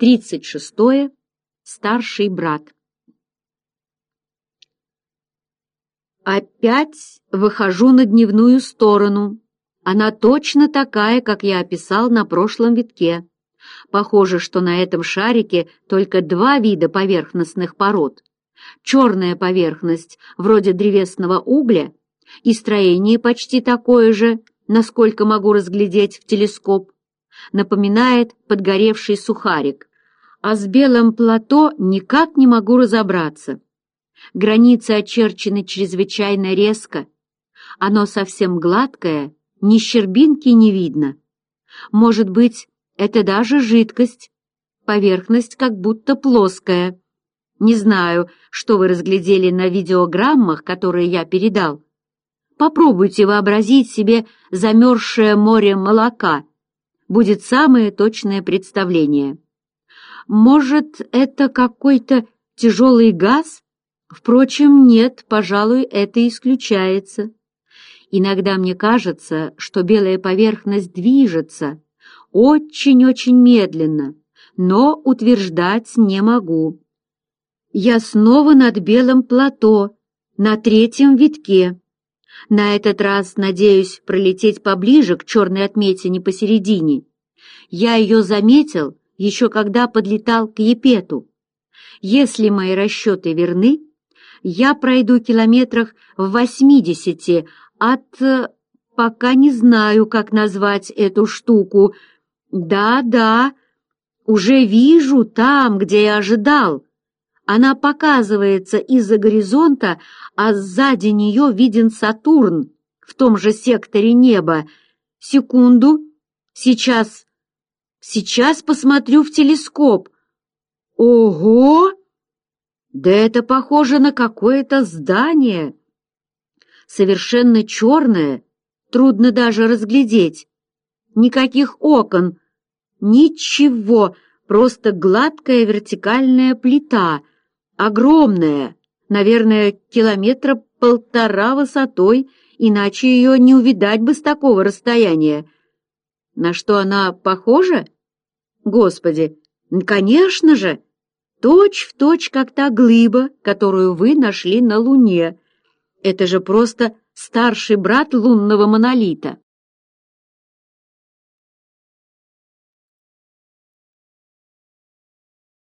Тридцать шестое. Старший брат. Опять выхожу на дневную сторону. Она точно такая, как я описал на прошлом витке. Похоже, что на этом шарике только два вида поверхностных пород. Черная поверхность, вроде древесного угля, и строение почти такое же, насколько могу разглядеть в телескоп, напоминает подгоревший сухарик а с белым плато никак не могу разобраться. Границы очерчены чрезвычайно резко. Оно совсем гладкое, ни щербинки не видно. Может быть, это даже жидкость. Поверхность как будто плоская. Не знаю, что вы разглядели на видеограммах, которые я передал. Попробуйте вообразить себе замерзшее море молока. Будет самое точное представление. Может, это какой-то тяжелый газ? Впрочем, нет, пожалуй, это исключается. Иногда мне кажется, что белая поверхность движется очень-очень медленно, но утверждать не могу. Я снова над белым плато, на третьем витке. На этот раз надеюсь пролететь поближе к черной отметине посередине. Я ее заметил еще когда подлетал к Епету. Если мои расчеты верны, я пройду километрах в 80 от... Э, пока не знаю, как назвать эту штуку. Да-да, уже вижу там, где я ожидал. Она показывается из-за горизонта, а сзади нее виден Сатурн в том же секторе неба. Секунду, сейчас Сейчас посмотрю в телескоп. Ого! Да это похоже на какое-то здание. Совершенно черное, трудно даже разглядеть. Никаких окон, ничего, просто гладкая вертикальная плита, огромная, наверное, километра полтора высотой, иначе ее не увидать бы с такого расстояния. На что она похожа? Господи, конечно же, точь в точь как та глыба, которую вы нашли на Луне. Это же просто старший брат лунного монолита.